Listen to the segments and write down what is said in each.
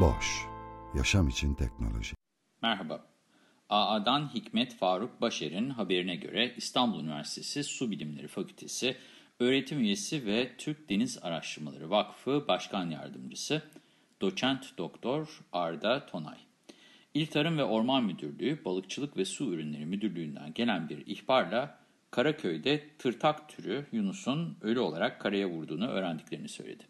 Boş, yaşam için teknoloji. Merhaba. AA'dan Hikmet Faruk Başer'in haberine göre İstanbul Üniversitesi Su Bilimleri Fakültesi öğretim üyesi ve Türk Deniz Araştırmaları Vakfı Başkan Yardımcısı Doçent Doktor Arda Tonay. İl Tarım ve Orman Müdürlüğü Balıkçılık ve Su Ürünleri Müdürlüğü'nden gelen bir ihbarla Karaköy'de tırtak türü Yunus'un ölü olarak karaya vurduğunu öğrendiklerini söyledi.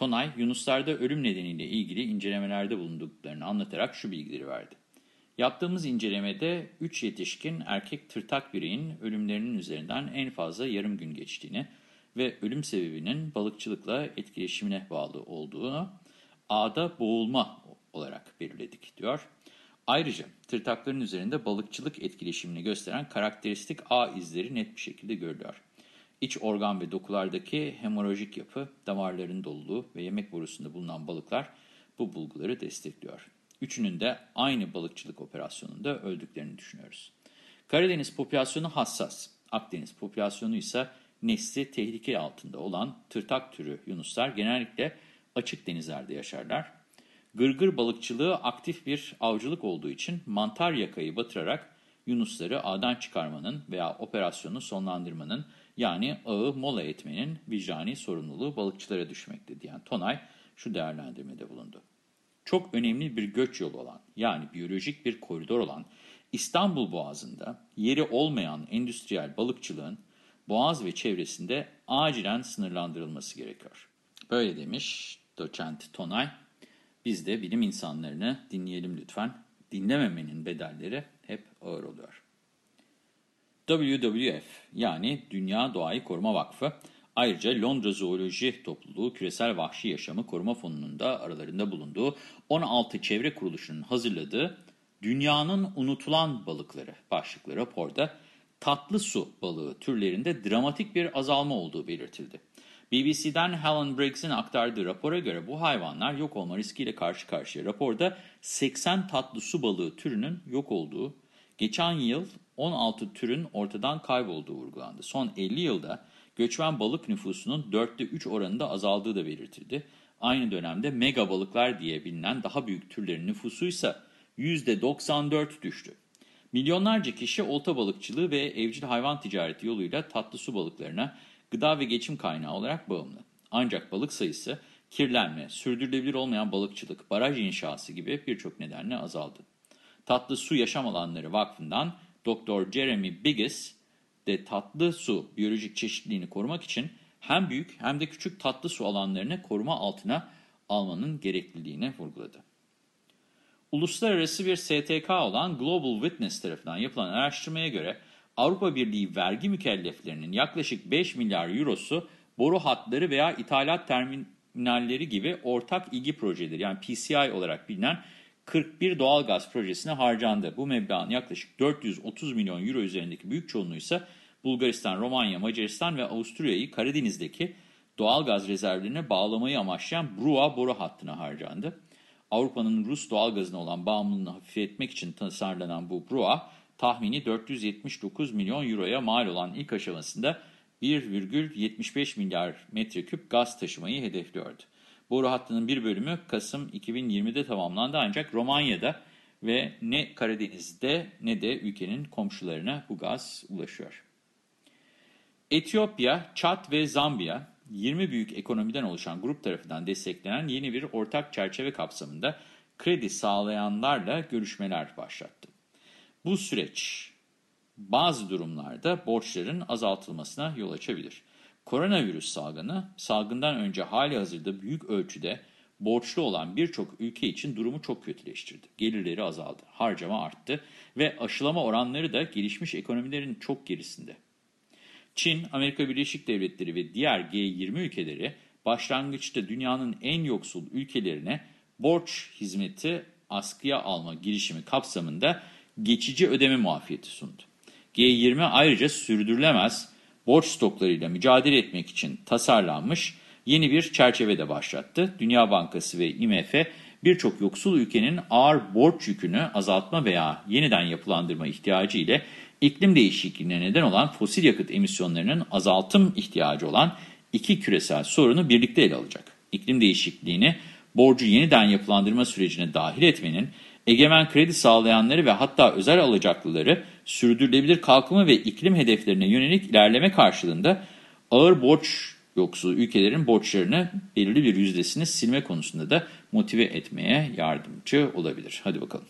Tonay, Yunuslarda ölüm nedeniyle ilgili incelemelerde bulunduklarını anlatarak şu bilgileri verdi. Yaptığımız incelemede 3 yetişkin erkek tırtak bireyin ölümlerinin üzerinden en fazla yarım gün geçtiğini ve ölüm sebebinin balıkçılıkla etkileşimine bağlı olduğunu ağda boğulma olarak belirledik diyor. Ayrıca tırtakların üzerinde balıkçılık etkileşimini gösteren karakteristik ağ izleri net bir şekilde görülüyor. İç organ ve dokulardaki hemorajik yapı, damarların doluluğu ve yemek borusunda bulunan balıklar bu bulguları destekliyor. Üçünün de aynı balıkçılık operasyonunda öldüklerini düşünüyoruz. Karadeniz popülasyonu hassas. Akdeniz popülasyonu ise nesli tehlike altında olan tırtak türü yunuslar genellikle açık denizlerde yaşarlar. Gırgır balıkçılığı aktif bir avcılık olduğu için mantar yakayı batırarak yunusları ağdan çıkarmanın veya operasyonu sonlandırmanın yani ağı mola etmenin vicdani sorumluluğu balıkçılara düşmekte diyen Tonay şu değerlendirmede bulundu. Çok önemli bir göç yolu olan yani biyolojik bir koridor olan İstanbul Boğazı'nda yeri olmayan endüstriyel balıkçılığın Boğaz ve çevresinde acilen sınırlandırılması gerekiyor. Böyle demiş doçent Tonay. Biz de bilim insanlarını dinleyelim lütfen. Dinlememenin bedelleri hep ağır oluyor. WWF yani Dünya Doğayı Koruma Vakfı ayrıca Londra Zooloji Topluluğu Küresel Vahşi Yaşamı Koruma Fonu'nun da aralarında bulunduğu 16 çevre kuruluşunun hazırladığı Dünyanın Unutulan Balıkları başlıklı raporda tatlı su balığı türlerinde dramatik bir azalma olduğu belirtildi. BBC'den Helen Briggs'in aktardığı rapora göre bu hayvanlar yok olma riskiyle karşı karşıya. Raporda 80 tatlı su balığı türünün yok olduğu, geçen yıl 16 türün ortadan kaybolduğu vurgulandı. Son 50 yılda göçmen balık nüfusunun 4'te 3 oranında azaldığı da belirtildi. Aynı dönemde mega balıklar diye bilinen daha büyük türlerin nüfusu ise %94 düştü. Milyonlarca kişi olta balıkçılığı ve evcil hayvan ticareti yoluyla tatlı su balıklarına gıda ve geçim kaynağı olarak bağımlı. Ancak balık sayısı kirlenme, sürdürülebilir olmayan balıkçılık, baraj inşası gibi birçok nedenle azaldı. Tatlı Su Yaşam Alanları Vakfı'ndan Dr. Jeremy Biggis de tatlı su biyolojik çeşitliliğini korumak için hem büyük hem de küçük tatlı su alanlarını koruma altına almanın gerekliliğini vurguladı. Uluslararası bir STK olan Global Witness tarafından yapılan araştırmaya göre Avrupa Birliği vergi mükelleflerinin yaklaşık 5 milyar eurosu boru hatları veya ithalat terminalleri gibi ortak ilgi projeleri yani PCI olarak bilinen 41 doğal gaz projesine harcandı. Bu meblağın yaklaşık 430 milyon euro üzerindeki büyük çoğunluğu ise Bulgaristan, Romanya, Macaristan ve Avusturya'yı Karadeniz'deki doğal gaz rezervlerine bağlamayı amaçlayan Brua boru hattına harcandı. Avrupa'nın Rus doğal gazına olan bağımlılığını hafifletmek için tasarlanan bu Brua, tahmini 479 milyon euroya mal olan ilk aşamasında 1,75 milyar metreküp gaz taşımayı hedefliyordu. Boru hattının bir bölümü Kasım 2020'de tamamlandı ancak Romanya'da ve ne Karadeniz'de ne de ülkenin komşularına bu gaz ulaşıyor. Etiyopya, Çat ve Zambiya 20 büyük ekonomiden oluşan grup tarafından desteklenen yeni bir ortak çerçeve kapsamında kredi sağlayanlarla görüşmeler başlattı. Bu süreç bazı durumlarda borçların azaltılmasına yol açabilir. Koronavirüs salgını, salgından önce hali hazırda büyük ölçüde borçlu olan birçok ülke için durumu çok kötüleştirdi. Gelirleri azaldı, harcama arttı ve aşılama oranları da gelişmiş ekonomilerin çok gerisinde. Çin, Amerika Birleşik Devletleri ve diğer G20 ülkeleri başlangıçta dünyanın en yoksul ülkelerine borç hizmeti askıya alma girişimi kapsamında geçici ödeme muafiyeti sundu. G20 ayrıca sürdürülemez borç stoklarıyla mücadele etmek için tasarlanmış yeni bir çerçeve de başlattı. Dünya Bankası ve IMF birçok yoksul ülkenin ağır borç yükünü azaltma veya yeniden yapılandırma ihtiyacı ile iklim değişikliğine neden olan fosil yakıt emisyonlarının azaltım ihtiyacı olan iki küresel sorunu birlikte ele alacak. İklim değişikliğini borcu yeniden yapılandırma sürecine dahil etmenin, egemen kredi sağlayanları ve hatta özel alacaklıları sürdürülebilir kalkınma ve iklim hedeflerine yönelik ilerleme karşılığında ağır borç yoksul ülkelerin borçlarını belirli bir yüzdesini silme konusunda da motive etmeye yardımcı olabilir. Hadi bakalım.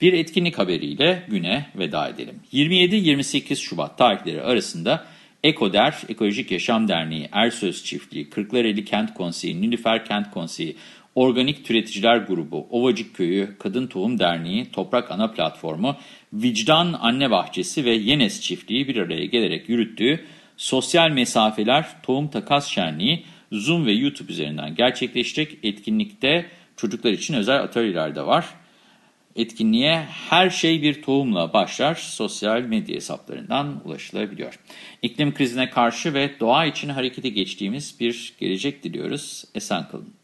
Bir etkinlik haberiyle güne veda edelim. 27-28 Şubat tarihleri arasında EKODER, Ekolojik Yaşam Derneği, Ersöz Çiftliği, Kırklareli Kent Konseyi, Nilüfer Kent Konseyi, Organik Türeticiler Grubu, Ovacık Köyü, Kadın Tohum Derneği, Toprak Ana Platformu, Vicdan Anne Bahçesi ve Yenes Çiftliği bir araya gelerek yürüttüğü Sosyal Mesafeler Tohum Takas Şenliği Zoom ve YouTube üzerinden gerçekleşecek etkinlikte çocuklar için özel atölyeler de var. Etkinliğe her şey bir tohumla başlar sosyal medya hesaplarından ulaşılabiliyor. İklim krizine karşı ve doğa için harekete geçtiğimiz bir gelecek diliyoruz. Esen kalın.